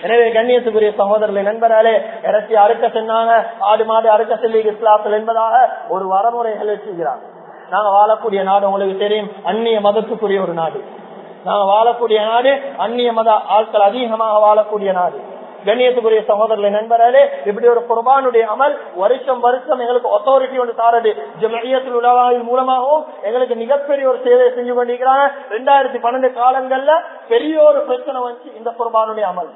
எனவே கண்ணியத்துக்குரிய சகோதரர்களை நண்பராலே இறச்சி அறுக்க சென்னாங்க. ஆடு மாடு அறுக்க சொல்லி இஸ்லாத்தில் என்பதாக ஒரு வரமுறைகள் வச்சுக்கிறாங்க நாங்க வாழக்கூடிய நாடு உங்களுக்கு தெரியும் அந்நிய மதத்துக்குரிய ஒரு நாடு. நாங்க வாழக்கூடிய நாடு அந்நிய மத ஆட்கள் அதிகமாக வாழக்கூடிய நாடு. கண்ணியத்துக்குரிய சகோதரர்களை நண்பராலே இப்படி ஒரு குர்பானுடைய அமல் வருஷம் வருஷம் எங்களுக்கு அத்தாரிட்டி ஒன்று தாரது. ஜமயத்தில் உலகாவின் மூலமாகவும் எங்களுக்கு மிகப்பெரிய ஒரு சேவையை செஞ்சு கொண்டிருக்கிறாங்க. ரெண்டாயிரத்தி பன்னெண்டு காலங்கள்ல பெரிய ஒரு பிரச்சனை வந்து இந்த குர்பானுடைய அமல்.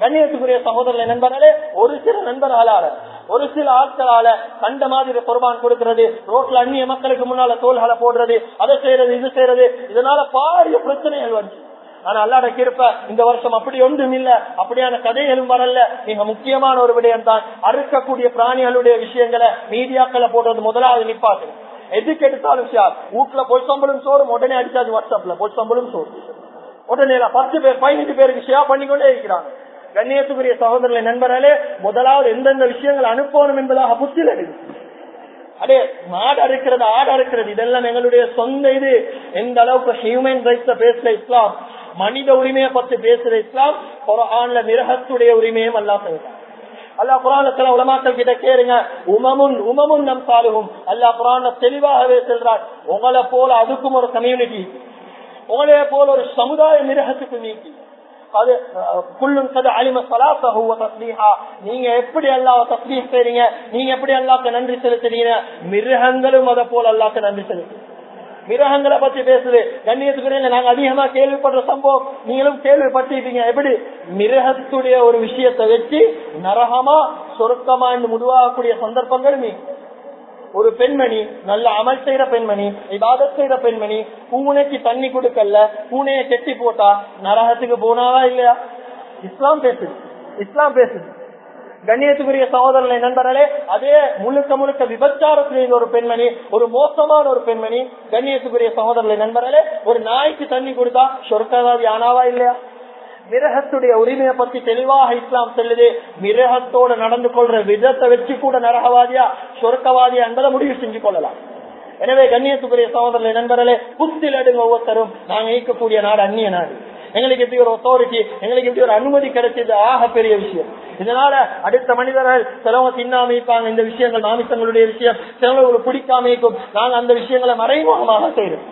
கண்ணியத்துக்குரிய சகோதரர்களை நண்பர்களே ஒரு சில நண்பர்களால ஒரு சில ஆட்களால கண்ட மாதிரி குர்பான் கொடுக்கிறது ரோட்ல அந்நிய மக்களுக்கு முன்னால தோள்களை போடுறது அதை செய்யறது இது செய்யறது இதனால பாரிய பிரச்சனைகள் வந்து ஆனா அல்லாட கிருப்ப இந்த வருஷம் அப்படி ஒன்றும் இல்ல அப்படியான கதைகளும் வரல. மிக முக்கியமான ஒரு விடயம் தான் அறுக்கக்கூடிய பிராணிகளுடைய விஷயங்களை மீடியாக்களை போடுறது முதலாவது நிப்பாட்டு. எதுக்கு எடுத்தாலும் சார் வீட்டுல பொய்சம்பளும் சோறும் உடனே அடிச்சாது வாட்ஸ்அப்ல பொய்சம்பளும் சோறு. உடனே பத்து பேர் பதினெட்டு பேருக்கு ஷேர் பண்ணிக்கொண்டே இருக்கிறாங்க. கண்ணியத்துக்குரிய சகோதரர்களை நண்பர்களே முதலாவது எந்தெந்த விஷயங்கள் அனுப்பணும் என்பதாக புத்தியில் எடுக்கு அடே மாடு அறுக்கிறது ஆடு அறுக்கிறது இதெல்லாம் எங்களுடைய சொந்த இது. எந்த அளவுக்கு ஹியூமன் ரைட்ஸ் பேசுற இஸ்லாம்? மனித உரிமையை பத்தி பேசுற இஸ்லாம் குரான்ல மிருகத்துடைய உரிமையும் அல்லா சொல்றான். அல்லா குரானத்துல உலமாக்கள் கிட்ட கேருங்க உமமுன் உமமுன் நம் சாலுகும். அல்லா குரான தெளிவாகவே செல்றார் உங்களை போல அதுக்கும் ஒரு கம்யூனிட்டி உங்களே போல ஒரு சமுதாய மிருகத்துக்கு நீக்கி. நீங்க எப்படி அல்லாஹ் தஸ்லீஹ் செய்றீங்க? நீங்க எப்படி அல்லாஹ்க்கு நன்றி செலுத்துறீங்க? மிருகங்களும் அத போல அல்லாக்கு நன்றி செலுத்து மிருகங்களை பத்தி பேசுது. கண்ணியத்துக்குரிய நாங்க அதிகமா கேள்விப்படுற சம்பவம். நீங்களும் கேள்விப்பட்டிருப்பீங்க. எப்படி? மிருகத்துடைய ஒரு விஷயத்தை வச்சு நரகமா சொருக்கமா என்று முடிவாகக்கூடிய சந்தர்ப்பங்கள் நீ ஒரு பெண்மணி நல்ல அமல் செய்யற பெண்மணி இபாதத் செய்யற பெண்மணி பூனைக்கு தண்ணி கொடுக்கல பூனையை கெட்டி போட்டா நரகத்துக்கு போனாவா இல்லையா? இஸ்லாம் பேசுது இஸ்லாம் பேசுது. கண்ணியத்துக்குரிய சகோதரனை நண்பர்களே அதே முழுக்க முழுக்க விபச்சாரத்தில் ஒரு பெண்மணி ஒரு மோசமான ஒரு பெண்மணி கண்ணியத்துக்குரிய சகோதரனை நண்பர்களே ஒரு நாய்க்கு தண்ணி கொடுத்தா சொர்க்கவாதி ஆனாவா இல்லையா? மிருகத்துடைய உரிமையை பத்தி தெளிவாக இஸ்லாம் சொல்லுது. மிருகத்தோடு நடந்து கொள்ற விதத்தை வச்சு கூட நரகவாதியா சொர்க்கவாதியா என்பதை முடிவு செஞ்சு கொள்ளலாம். எனவே கண்ணியத்துக்குரிய சகோதரர்களை நண்பர்களே புத்தில் எடுங்க ஒவ்வொருத்தரும். நாங்க இயக்கக்கூடிய நாடு அந்நிய நாடு. எங்களுக்கு இப்படி ஒரு அத்தாரிட்டி எங்களுக்கு இப்படி ஒரு அனுமதி கிடைச்சது ஆக பெரிய விஷயம். இதனால அடுத்த மனிதர்கள் சிலவங்க தின்னாம இருப்பாங்க. இந்த விஷயங்கள் மாமிசங்களுடைய விஷயம் சிலவங்களுக்கு பிடிக்காம இருக்கும். நாங்க அந்த விஷயங்களை மறைமுகமாக செய்யறோம்.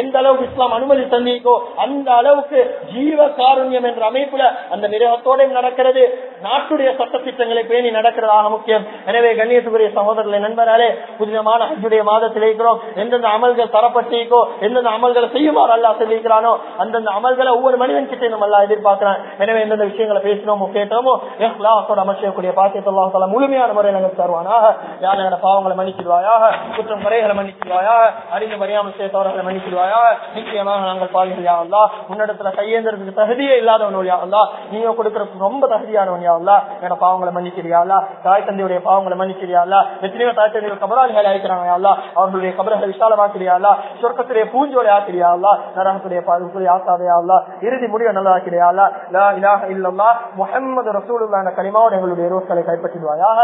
எந்த அளவுக்கு இஸ்லாம் அனுமதி தந்திக்கோ அந்த அளவுக்கு ஜீவ காருண்யம் என்ற அமைப்புல அந்த நிறுவனத்தோட நடக்கிறது. நாட்டுடைய சட்ட திட்டங்களை பேணி நடக்கிறதாக முக்கியம். எனவே கண்ணியத்துக்குரிய சகோதரர்களை நண்பராலே புதிதமான அஞ்சுடைய மாதத்தில் இருக்கிறோம். எந்தெந்த அமல்கள் தரப்பட்டிருக்கோ எந்தெந்த அமல்களை செய்யுமாறு அல்லா சொல்லியிருக்கிறானோ அந்தந்த அமல்களை ஒவ்வொரு மனிதன் கிட்டே நம்ம எல்லாம் எதிர்பார்க்கிறான். எனவே எந்தெந்த விஷயங்களை பேசினோமோ கேட்டோமோ எஹ்லாசோட அமைச்சக்கூடிய பாக்கியத்தல்லா முழுமையான முறையில் எனக்கு தருவானாக. யார் பாவங்களை மன்னிச்சிடுவாயாக குற்றம் குறைகளை மன்னிச்சிடுவாயாக அறிந்து மரியாமல் சேர்த்தவர்களை மன்னிச்சிடுவாயாக. ஏற்றுக்கொள்வாயா நிச்சயமாக நாங்கள் பாவிகள் யா அல்லா உன்னிடத்துல கையேந்திரத்துக்கு தகுதியே இல்லாதவன் யா அல்லா நீங்க கொடுக்கறதுக்கு ரொம்ப தகுதியானவன் யா அல்லா என்னோட பாவங்களை மன்னிக்கிறியாளா தாய் தந்தையுடைய பாவங்களை மன்னிக்கிறியாளா எத்தனையோ தாய் தந்தைகள் கபராளிகள் அழைக்கிறாங்க யா அல்லா அவர்களுடைய கபரங்களை விசாலமாக்கிறியாளா சொர்க்கத்துடைய பூஞ்சோலை ஆக்கிறியாளா நரகத்துடைய பாதுகாப்பு ஆக்காதையா அல்லா இறுதி முடிவை நல்லா ஆக்கிறியாளா லா இலாஹ இல்லல்லா முஹம்மது ரசூலுல்லாஹ் என்ற எங்களுடைய ரோஸ்களை கைப்பற்றிடுவாயாக